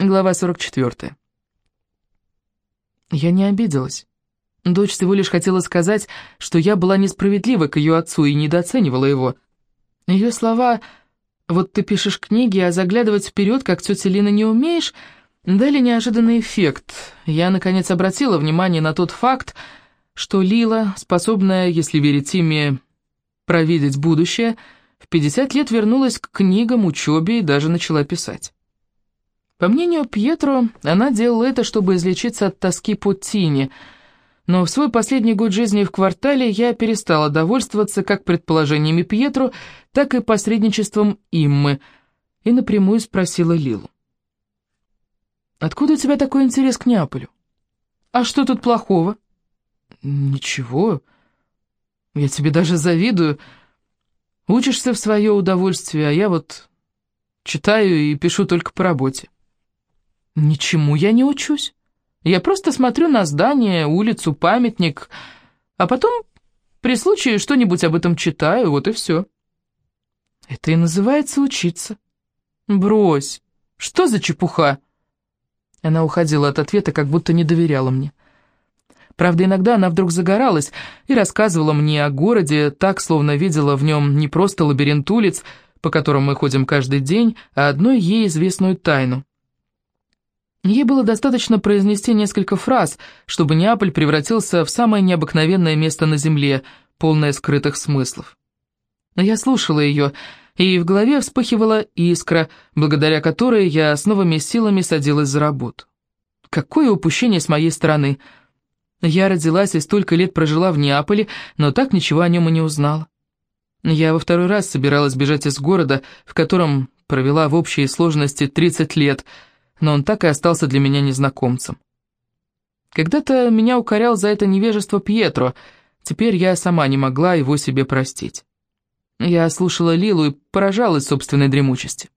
Глава 44. Я не обиделась. Дочь всего лишь хотела сказать, что я была несправедлива к ее отцу и недооценивала его. Ее слова «Вот ты пишешь книги, а заглядывать вперед, как тетя Лина, не умеешь», дали неожиданный эффект. Я, наконец, обратила внимание на тот факт, что Лила, способная, если верить Тиме, провидеть будущее, в 50 лет вернулась к книгам, учебе и даже начала писать. По мнению Пьетро, она делала это, чтобы излечиться от тоски по Тине, но в свой последний год жизни в квартале я перестала довольствоваться как предположениями Пьетро, так и посредничеством Иммы, и напрямую спросила Лилу. «Откуда у тебя такой интерес к Неаполю? А что тут плохого?» «Ничего. Я тебе даже завидую. Учишься в свое удовольствие, а я вот читаю и пишу только по работе». «Ничему я не учусь. Я просто смотрю на здание, улицу, памятник, а потом при случае что-нибудь об этом читаю, вот и все». «Это и называется учиться». «Брось, что за чепуха?» Она уходила от ответа, как будто не доверяла мне. Правда, иногда она вдруг загоралась и рассказывала мне о городе, так, словно видела в нем не просто лабиринт улиц, по которым мы ходим каждый день, а одну ей известную тайну. Ей было достаточно произнести несколько фраз, чтобы Неаполь превратился в самое необыкновенное место на Земле, полное скрытых смыслов. Я слушала ее, и в голове вспыхивала искра, благодаря которой я с новыми силами садилась за работу. Какое упущение с моей стороны! Я родилась и столько лет прожила в Неаполе, но так ничего о нем и не узнала. Я во второй раз собиралась бежать из города, в котором провела в общей сложности 30 лет — но он так и остался для меня незнакомцем. Когда-то меня укорял за это невежество Пьетро, теперь я сама не могла его себе простить. Я слушала Лилу и поражалась собственной дремучести.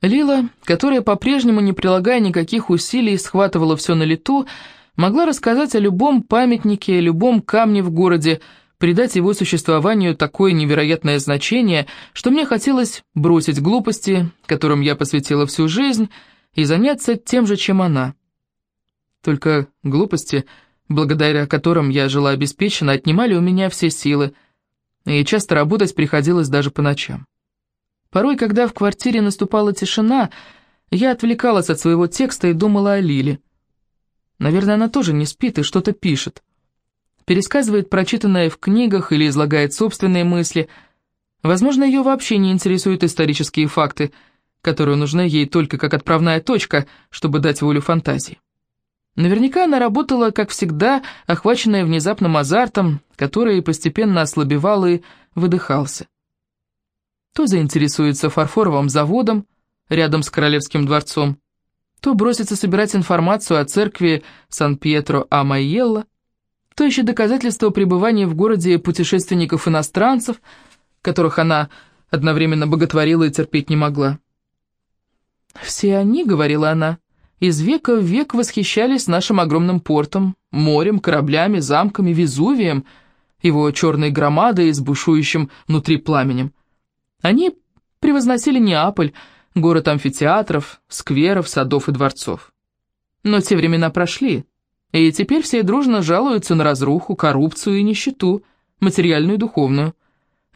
Лила, которая по-прежнему, не прилагая никаких усилий, схватывала все на лету, могла рассказать о любом памятнике, любом камне в городе, придать его существованию такое невероятное значение, что мне хотелось бросить глупости, которым я посвятила всю жизнь, и заняться тем же, чем она. Только глупости, благодаря которым я жила обеспеченно, отнимали у меня все силы, и часто работать приходилось даже по ночам. Порой, когда в квартире наступала тишина, я отвлекалась от своего текста и думала о Лиле. Наверное, она тоже не спит и что-то пишет. Пересказывает прочитанное в книгах или излагает собственные мысли. Возможно, ее вообще не интересуют исторические факты – которая нужна ей только как отправная точка, чтобы дать волю фантазии. Наверняка она работала, как всегда, охваченная внезапным азартом, который постепенно ослабевал и выдыхался. То заинтересуется фарфоровым заводом рядом с Королевским дворцом, то бросится собирать информацию о церкви Сан-Пьетро-Амайелло, то ищет доказательства пребывания в городе путешественников-иностранцев, которых она одновременно боготворила и терпеть не могла. «Все они, — говорила она, — из века в век восхищались нашим огромным портом, морем, кораблями, замками, Везувием, его черной громадой с бушующим внутри пламенем. Они превозносили Неаполь, город амфитеатров, скверов, садов и дворцов. Но те времена прошли, и теперь все дружно жалуются на разруху, коррупцию и нищету, материальную и духовную.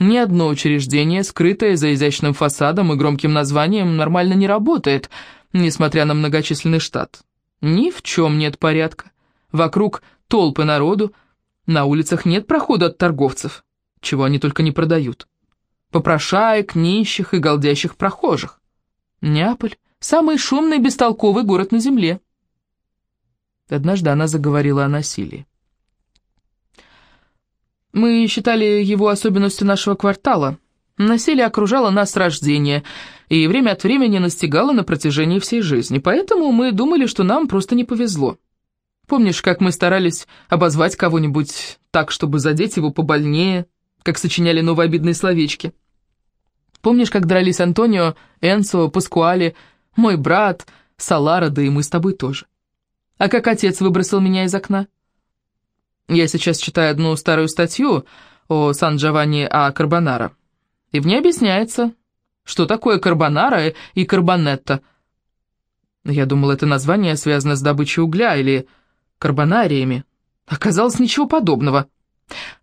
Ни одно учреждение, скрытое за изящным фасадом и громким названием, нормально не работает, несмотря на многочисленный штат. Ни в чем нет порядка. Вокруг толпы народу, на улицах нет прохода от торговцев, чего они только не продают. Попрошаек, нищих и голдящих прохожих. Неаполь — самый шумный бестолковый город на земле. Однажды она заговорила о насилии. Мы считали его особенностью нашего квартала. Насилие окружало нас с рождения и время от времени настигало на протяжении всей жизни, поэтому мы думали, что нам просто не повезло. Помнишь, как мы старались обозвать кого-нибудь так, чтобы задеть его побольнее, как сочиняли новообидные словечки? Помнишь, как дрались Антонио, Энсо, Паскуали, мой брат, Салара, да и мы с тобой тоже? А как отец выбросил меня из окна? Я сейчас читаю одну старую статью о Сан-Джованни а Карбонара, и в ней объясняется, что такое карбонара и карбонетта. Я думал, это название связано с добычей угля или карбонариями. Оказалось, ничего подобного.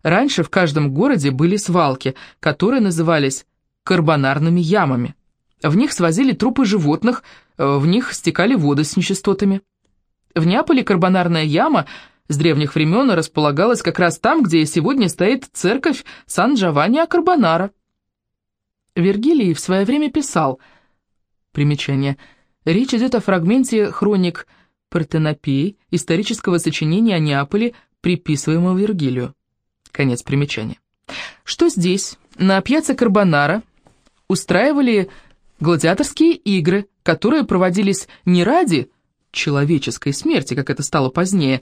Раньше в каждом городе были свалки, которые назывались карбонарными ямами. В них свозили трупы животных, в них стекали воды с нечистотами. В Неаполе карбонарная яма с древних времен располагалась как раз там, где сегодня стоит церковь Сан-Джованни-Карбонара. Вергилий в свое время писал, примечание, речь идет о фрагменте хроник Партенопеи, исторического сочинения о Неаполе, приписываемого Вергилию. Конец примечания. Что здесь, на пьяце Карбонара, устраивали гладиаторские игры, которые проводились не ради человеческой смерти, как это стало позднее.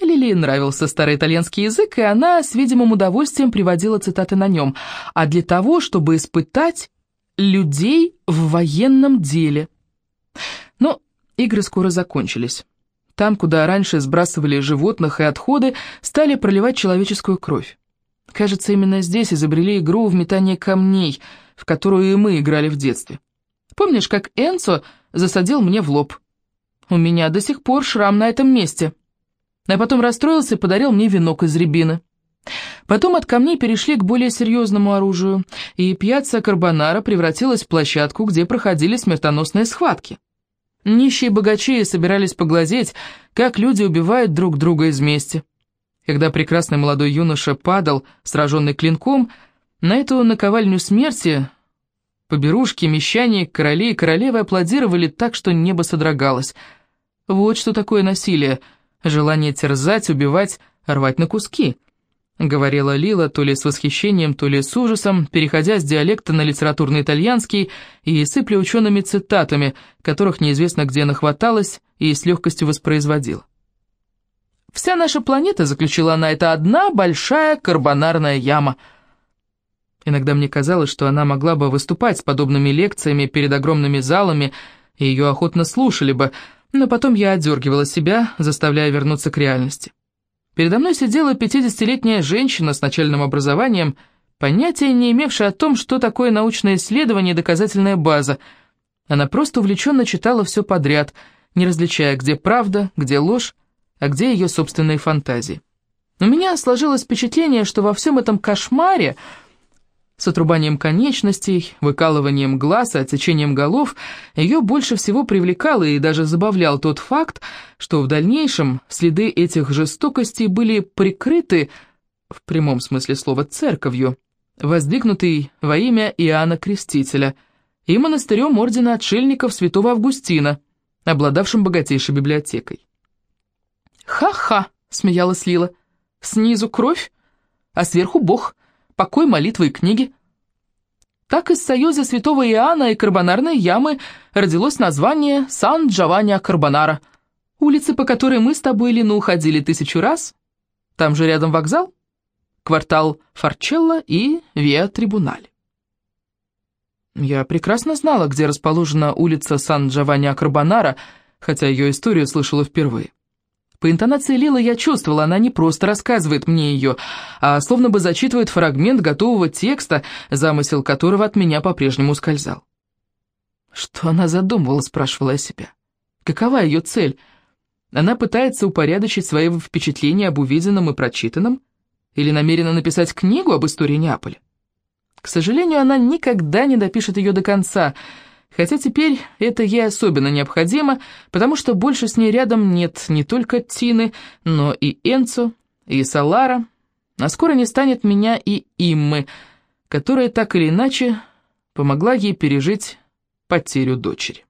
Лилии нравился старый итальянский язык, и она с видимым удовольствием приводила цитаты на нем, а для того, чтобы испытать людей в военном деле. Но игры скоро закончились. Там, куда раньше сбрасывали животных и отходы, стали проливать человеческую кровь. Кажется, именно здесь изобрели игру в метание камней, в которую и мы играли в детстве. Помнишь, как Энцо засадил мне в лоб? У меня до сих пор шрам на этом месте. А потом расстроился и подарил мне венок из рябины. Потом от камней перешли к более серьезному оружию, и пьяца Карбонара превратилась в площадку, где проходили смертоносные схватки. Нищие богачи собирались поглазеть, как люди убивают друг друга из мести. Когда прекрасный молодой юноша падал, сраженный клинком, на эту наковальню смерти Поберушки, мещане, короли и королевы аплодировали так, что небо содрогалось. Вот что такое насилие. Желание терзать, убивать, рвать на куски. Говорила Лила то ли с восхищением, то ли с ужасом, переходя с диалекта на литературный итальянский и сыпля учеными цитатами, которых неизвестно где нахваталась и с легкостью воспроизводила. «Вся наша планета, — заключила она, — это одна большая карбонарная яма — Иногда мне казалось, что она могла бы выступать с подобными лекциями перед огромными залами, и ее охотно слушали бы, но потом я отдергивала себя, заставляя вернуться к реальности. Передо мной сидела пятидесятилетняя женщина с начальным образованием, понятия не имевшая о том, что такое научное исследование и доказательная база. Она просто увлеченно читала все подряд, не различая, где правда, где ложь, а где ее собственные фантазии. У меня сложилось впечатление, что во всем этом кошмаре с отрубанием конечностей, выкалыванием глаз и отсечением голов, ее больше всего привлекал и даже забавлял тот факт, что в дальнейшем следы этих жестокостей были прикрыты, в прямом смысле слова, церковью, воздвигнутой во имя Иоанна Крестителя, и монастырем ордена отшельников святого Августина, обладавшим богатейшей библиотекой. «Ха-ха!» — смеялась Лила. «Снизу кровь, а сверху Бог» покой, молитвы и книги. Так из союза святого Иоанна и Карбонарной ямы родилось название Сан-Джованни-Карбонара, улицы, по которой мы с тобой, Лину, ходили тысячу раз. Там же рядом вокзал, квартал Форчелло и Виа-Трибуналь. Я прекрасно знала, где расположена улица Сан-Джованни-Карбонара, хотя ее историю слышала впервые. По интонации Лилы я чувствовала, она не просто рассказывает мне ее, а словно бы зачитывает фрагмент готового текста, замысел которого от меня по-прежнему скользал. Что она задумывала, спрашивала я себя. Какова ее цель? Она пытается упорядочить свои впечатления об увиденном и прочитанном? Или намерена написать книгу об истории Неаполя? К сожалению, она никогда не допишет ее до конца — Хотя теперь это ей особенно необходимо, потому что больше с ней рядом нет не только Тины, но и Энцо, и Салара, а скоро не станет меня и Иммы, которая так или иначе помогла ей пережить потерю дочери.